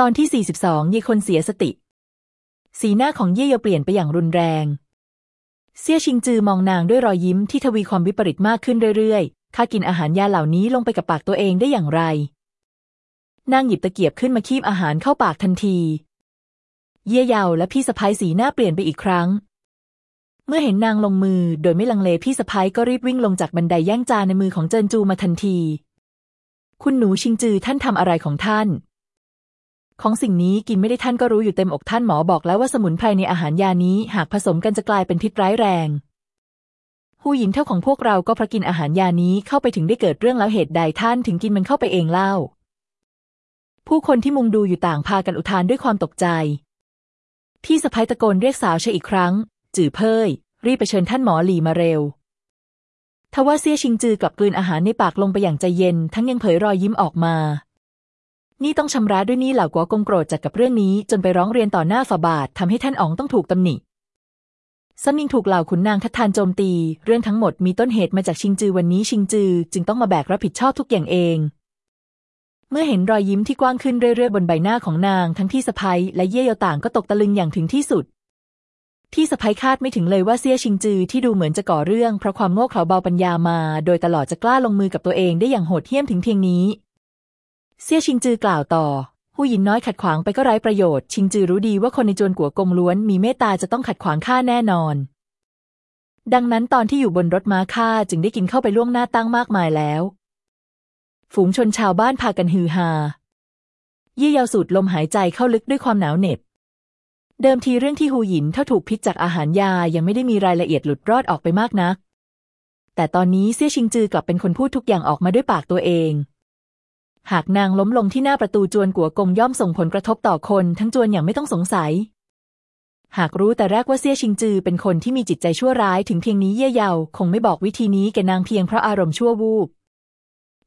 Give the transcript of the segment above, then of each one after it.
ตอนที่ 42 ยีคนเสียสติ สีหน้าของเย่เยาเปลี่ยนไปอย่างรุนแรง เซี่ยชิงจือมองนางด้วยรอยยิ้มที่ทวีความวิปริตมากขึ้นเรื่อยๆข้ากินอาหารยาเหล่านี้ลงไปกับปากตัวเองได้อย่างไร นางหยิบตะเกียบขึ้นมาคีบอาหารเข้าปากทันที เย่เยาและพี่สะพ้ายสีหน้าเปลี่ยนไปอีกครั้ง เมื่อเห็นนางลงมือโดยไม่ลังเลพี่สะพ้ายก็รีบวิ่งลงจากบันไดแย่งจานในมือของเจินจูมาทันที คุณหนูชิงจือท่านทำอะไรของท่าน ของสิ่งนี้กินไม่ได้ท่านก็รู้อยู่เต็มอกท่านหมอบอกแล้วว่าสมุนไพรในอาหารยานี้หากผสมกันจะกลายเป็นพิษร้ายแรงหูหยินเท่าของพวกเราก็พระกินอาหารยานี้เข้าไปถึงได้เกิดเรื่องแล้วเหตุใดท่านถึงกินมันเข้าไปเองเล่า ผู้คนที่มุงดูอยู่ต่างพากันอุทานด้วยความตกใจ พี่สะพ้ยตะโกนเรียกสาวใชอีกครั้ง จื่อเพยรีบไปเชิญท่านหมอหลีมาเร็วทว่าเซี่ยชิงจือกลับกลืนอาหารในปากลงไปอย่างใจเย็น ทั้งยังเผยรอยยิ้มออกมา นี่ต้องชำระด้วยนี่เหล่ากัวกงโกรธจัดกับเรื่องนี้ จนไปร้องเรียนต่อหน้าฝาบาททำให้ท่านอ๋องต้องถูกตำหนิซัมิงถูกเหล่าขุนนางทัดทานโจมตี เรื่องทั้งหมดมีต้นเหตุมาจากชิงจือวันนี้ชิงจือ จึงต้องมาแบกรับผิดชอบทุกอย่างเอง เมื่อเห็นรอยยิ้มที่กว้างขึ้นเรื่อยๆบนใบหน้าของนางทั้งที่สะพ้ยและเย่เยาต่างก็ตกตะลึงอย่างถึงที่สุด ที่สะพ้ยคาดไม่ถึงเลยว่าเซี่ยชิงจือที่ดูเหมือนจะก่อเรื่องเพราะความโง่เขลาเบาปัญญามา โดยตลอดจะกล้าลงมือกับตัวเองได้อย่างโหดเหี้ยมถึงเพียงนี้ เซี่ยชิงจือกล่าวต่อผู้หญิงน้อยขัดขวางไปก็ไร้ประโยชน์ ชิงจือรู้ดีว่าคนในจวนกัวกงล้วนมีเมตตาจะต้องขัดขวางข้าแน่นอน ดังนั้นตอนที่อยู่บนรถม้าข้าจึงได้กินเข้าไปล่วงหน้าตั้งมากมายแล้ว ฝูงชนชาวบ้านพากันฮือฮายี่ยยาวสูดลมหายใจเข้าลึกด้วยความหนาวเหน็บ เดิมทีเรื่องที่หูหยินถ้าถูกพิษจากอาหารยายังไม่ได้มีรายละเอียดหลุดรอดออกไปมากนัก แต่ตอนนี้เซี่ยชิงจือกลับเป็นคนพูดทุกอย่างออกมาด้วยปากตัวเอง หากนางล้มลงที่หน้าประตูจวนกัวกงย่อมส่งผลกระทบต่อคนทั้งจวนอย่างไม่ต้องสงสัย หากรู้แต่แรกว่าเซี่ยชิงจือเป็นคนที่มีจิตใจชั่วร้ายถึงเพียงนี้เย่เยาคงไม่บอกวิธีนี้แกนางเพียงเพราะอารมณ์ชั่ววูบ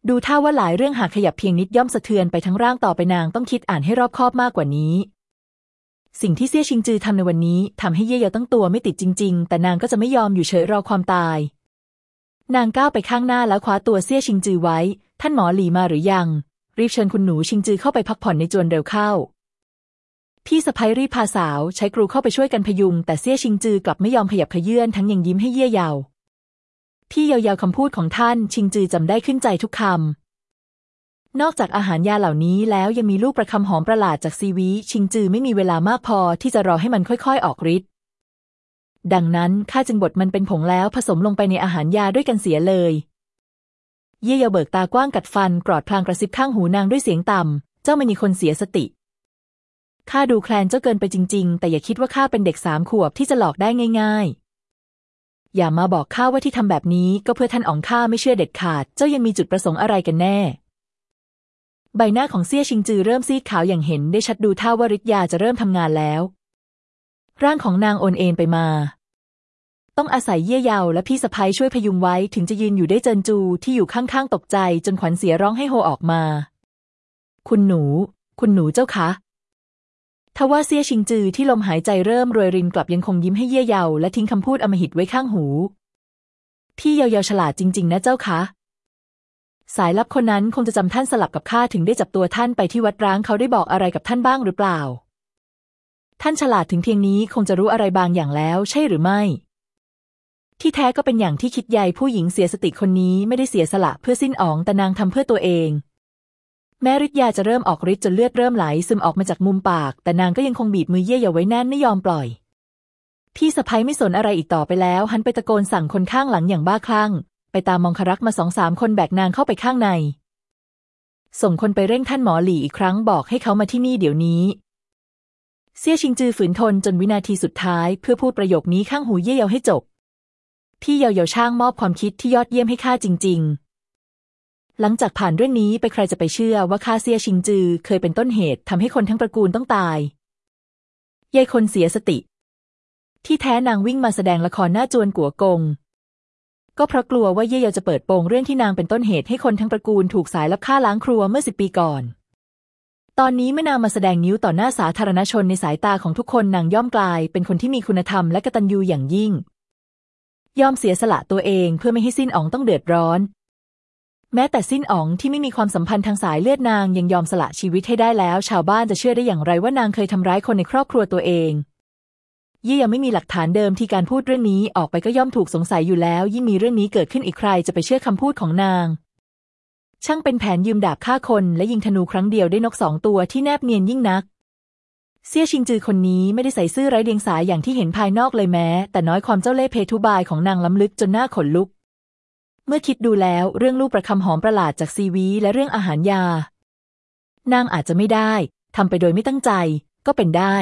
ดูท่าว่าหลายเรื่องหากขยับเพียงนิดย่อมสะเทือนไปทั้งร่างต่อไปนางต้องคิดอ่านให้รอบคอบมากกว่านี้ สิ่งที่เซี่ยชิงจือทำในวันนี้ทำให้เย่เยาตั้งตัวไม่ติดจริง ๆ แต่นางก็จะไม่ยอมอยู่เฉยรอความตาย นางก้าวไปข้างหน้าแล้วคว้าตัวเซี่ยชิงจือไว้ ท่านหมอหลีมาหรือยัง รีบเชิญคุณหนูชิงจือเข้าไปพักผ่อนในจวนเร็วเข้า พี่สะพ้ยรีบพาสาวใช้ครูเข้าไปช่วยกันพยุง แต่เซี่ยชิงจือกลับไม่ยอมขยับขยื่นทั้งยังยิ้มให้เยี่ยยาวพี่ยาวๆคำพูดของท่าน ชิงจือจำได้ขึ้นใจทุกคำ นอกจากอาหารยาเหล่านี้แล้วยังมีลูกประคำหอมประหลาดจากซีวีชิงจือไม่มีเวลามากพอที่จะรอให้มันค่อยๆ ออกฤทธิ์ ดังนั้นข้าจึงบดมันเป็นผงแล้วผสมลงไปในอาหารยาด้วยกันเสียเลย เย่เยาเบิกตากว้างกัดฟันกรอดพลางกระซิบข้างหูนางด้วยเสียงต่ำ เจ้าไม่มีคนเสียสติ ข้าดูแคลนเจ้าเกินไปจริง ๆ แต่อย่าคิดว่าข้าเป็นเด็กสามขวบที่จะหลอกได้ง่าย ๆ อย่ามาบอกข้าว่าที่ทำแบบนี้ก็เพื่อท่านอ๋องข้าไม่เชื่อเด็ดขาด เจ้ายังมีจุดประสงค์อะไรกันแน่ ใบหน้าของเซี่ยชิงจือเริ่มซีดขาวอย่างเห็นได้ชัดดูท่าว่าฤทธิ์ยาจะเริ่มทำงานแล้ว ร่างของนางโอนเอ็นไปมา ต้องอาศัยเยี่ยยาวและพี่สะพ้ยช่วยพยุงไว้ถึงจะยืนอยู่ได้เจินจูที่อยู่ข้างๆตกใจจนขวัญเสียร้องให้โฮออกมา คุณหนู คุณหนูเจ้าคะทว่าเซียชิงจือที่ลมหายใจเริ่มรวยรินกลับยังคงยิ้มให้เยี่ยยาวและทิ้งคำพูดอมหิตไว้ข้างหู พี่เยาวๆฉลาดจริง ๆ นะเจ้าคะสายลับคนนั้นคงจะจำท่านสลับกับข้าถึงได้จับตัวท่านไปที่วัดร้างเขาได้บอกอะไรกับท่านบ้างหรือเปล่า ท่านฉลาดถึงเพียงนี้คงจะรู้อะไรบางอย่างแล้ว ใช่หรือไม่ ที่แท้ก็เป็นอย่างที่คิดใหญ่ผู้หญิงเสียสติคนนี้ไม่ได้เสียสละเพื่อสิ้นอ๋องแต่นางทำเพื่อตัวเอง แม้ฤทธิ์ยาจะเริ่มออกฤทธิ์จนเลือดเริ่มไหลซึมออกมาจากมุมปาก แต่นางก็ยังคงบีบมือเย่ยเอาไว้แน่นไม่ยอมปล่อย พี่สะพ้ยไม่สนอะไรอีกต่อไปแล้ว หันไปตะโกนสั่งคนข้างหลังอย่างบ้าคลั่ง ไปตามมองครักมาสองสามคนแบกนางเข้าไปข้างใน ส่งคนไปเร่งท่านหมอหลี่อีกครั้งบอกให้เขามาที่นี่เดี๋ยวนี้เสี่ยชิงจือฝืนทนจนวินาทีสุดท้ายเพื่อพูดประโยคนี้ข้างหูเย่เยาให้จบ พี่เยาเยาช่างมอบความคิดที่ยอดเยี่ยมให้ข้าจริง ๆ หลังจากผ่านเรื่องนี้ไปใครจะไปเชื่อว่าข้าเซียชิงจือ เคยเป็นต้นเหตุทำให้คนทั้งตระกูลต้องตายยายคนเสียสติ ที่แท้นางวิ่งมาแสดงละครหน้าจวนกัวกง ก็เพราะกลัวว่าเย่เยาจะเปิดโปงเรื่องที่นางเป็นต้นเหตุให้คนทั้งตระกูลถูกสายลับฆ่าล้างครัวเมื่อสิบปีก่อนตอนนี้เมื่อนางมาแสดงนิ้วต่อหน้าสาธารณชนในสายตาของทุกคนนางย่อมกลาย เป็นคนที่มีคุณธรรมและกตัญญูอย่างยิ่ง ยอมเสียสละตัวเองเพื่อไม่ให้สิ้นอ๋องต้องเดือดร้อน แม้แต่สิ้นอ๋องที่ไม่มีความสัมพันธ์ทางสายเลือดนางยังยอมสละชีวิตให้ได้แล้ว ชาวบ้านจะเชื่อได้อย่างไรว่านางเคยทำร้ายคนในครอบครัวตัวเองยี่ยังไม่มีหลักฐานเดิมที่การพูดเรื่องนี้ออกไปก็ย่อมถูกสงสัยอยู่แล้ว ยิ่งมีเรื่องนี้เกิดขึ้นอีกใครจะไปเชื่อคำพูดของนาง ช่างเป็นแผนยืมดาบฆ่าคนและยิงธนูครั้งเดียวได้นกสองตัวที่แนบเนียนยิ่งนัก เซี่ยชิงจือคนนี้ไม่ได้ใส่ซื่อไร้เดียงสาอย่างที่เห็นภายนอกเลยแม้ แต่น้อยความเจ้าเล่ห์เพทุบายของนางล้ำลึกจนหน้าขนลุก เมื่อคิดดูแล้วเรื่องลูกประคำหอมประหลาดจากซีวีและเรื่องอาหารยา นางอาจจะไม่ได้ทำไปโดยไม่ตั้งใจ ก็เป็นได้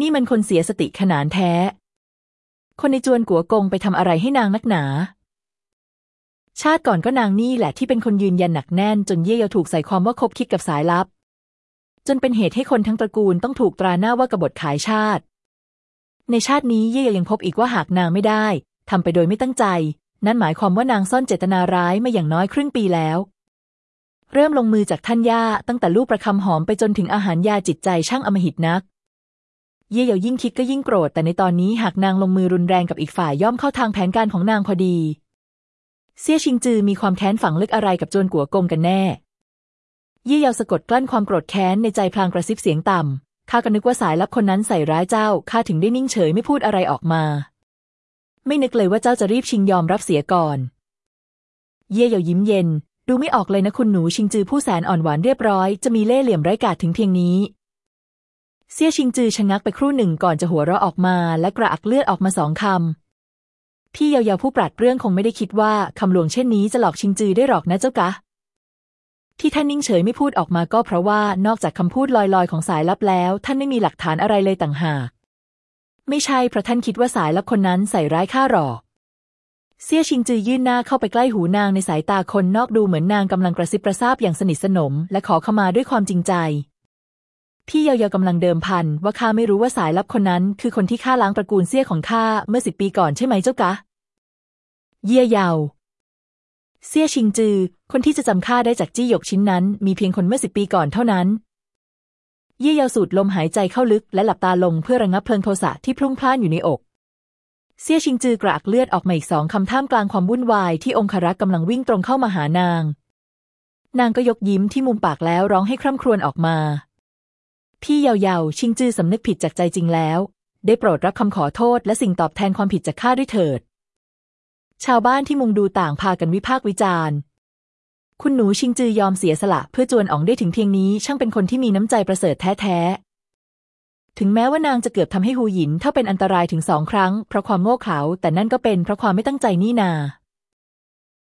นี่มันคนเสียสติขนานแท้ คนในจวนกัวกงไปทำอะไรให้นางนักหนา ชาติก่อนก็นางนี่แหละที่เป็นคนยืนยันหนักแน่นจนเย่เยาถูกใส่ความว่าคบคิดกับสายลับ จนเป็นเหตุให้คนทั้งตระกูลต้องถูกตราหน้าว่ากบฏขายชาติ ในชาตินี้เย่ยยังพบอีกว่าหากนางไม่ได้ทำไปโดยไม่ตั้งใจ นั่นหมายความว่านางซ่อนเจตนาร้ายมาอย่างน้อยครึ่งปีแล้ว เริ่มลงมือจากท่านย่าตั้งแต่ลูกประคำหอมไปจนถึงอาหารยาจิตใจช่างอมหิตนัก เย่เยายิ่งคิดก็ยิ่งโกรธ แต่ในตอนนี้หากนางลงมือรุนแรงกับอีกฝ่ายย่อมเข้าทางแผนการของนางพอดี เซี่ยชิงจือมีความแค้นฝังลึกอะไรกับจวนกัวกงกันแน่ ยี่เยาสะกดกลั้นความโกรธแค้นในใจพลางกระซิบเสียงต่ำข้าก็นึกว่าสายลับคนนั้นใส่ร้ายเจ้าข้าถึงได้นิ่งเฉยไม่พูดอะไรออกมา ไม่นึกเลยว่าเจ้าจะรีบชิงยอมรับเสียก่อน เยี่เยายิ้มเย็น ดูไม่ออกเลยนะคุณหนูชิงจือผู้แสนอ่อนหวานเรียบร้อยจะมีเล่ห์เหลี่ยมไร้กาจถึงเพียงนี้เซี่ยชิงจือชะงักไปครู่หนึ่งก่อนจะหัวเราะออกมา และกระอักเลือดออกมาสองคำ พี่เยาวๆผู้ปราดเรื่องคงไม่ได้คิดว่าคำหลวงเช่นนี้จะหลอกชิงจือได้หรอกนะเจ้ากะ ที่ท่านนิ่งเฉยไม่พูดออกมาก็เพราะว่านอกจากคำพูดลอยๆ ของสายลับแล้ว ท่านไม่มีหลักฐานอะไรเลยต่างหาก ไม่ใช่เพราะท่านคิดว่าสายลับคนนั้นใส่ร้ายข้าหรอก เซี่ยชิงจือยื่นหน้าเข้าไปใกล้หูนางในสายตาคนนอกดูเหมือนนางกำลังกระซิบกระซาบอย่างสนิทสนม และขอขมาด้วยความจริงใจ พี่เยาเยากำลังเดิมพันว่าข้าไม่รู้ว่าสายลับคนนั้น คือคนที่ฆ่าล้างตระกูลเซี่ยของข้าเมื่อสิบปีก่อนใช่ไหมเจ้ากะ เยี่ยเยา เซี่ยชิงจือ คนที่จะจำข้าได้จากจี้หยกชิ้นนั้น มีเพียงคนเมื่อสิบปีก่อนเท่านั้น เยี่ยเยาสูดลมหายใจเข้าลึกและหลับตาลงเพื่อระงับเพลิงโทสะที่พลุ่งพล่านอยู่ในอก เซี่ยชิงจือกระอักเลือดออกมาอีกสองคำท่ามกลางความวุ่นวายที่องครักษ์กำลังวิ่งตรงเข้ามาหานาง นางก็ยกยิ้มที่มุมปากแล้วร้องให้คร่ำครวญออกมา พี่เยาวๆชิงจือสำนึกผิดจากใจจริงแล้ว ได้โปรดรับคำขอโทษและสิ่งตอบแทนความผิดจากข้าด้วยเถิด ชาวบ้านที่มุงดูต่างพากันวิพากษ์วิจารณ์ คุณหนูชิงจือยอมเสียสละเพื่อจวนอ๋องได้ถึงเพียงนี้ ช่างเป็นคนที่มีน้ำใจประเสริฐแท้ๆ ถึงแม้ว่านางจะเกือบทำให้หูหยินเท่าเป็นอันตรายถึงสองครั้งเพราะความโง่เขลาแต่นั่นก็เป็นเพราะความไม่ตั้งใจนี่นา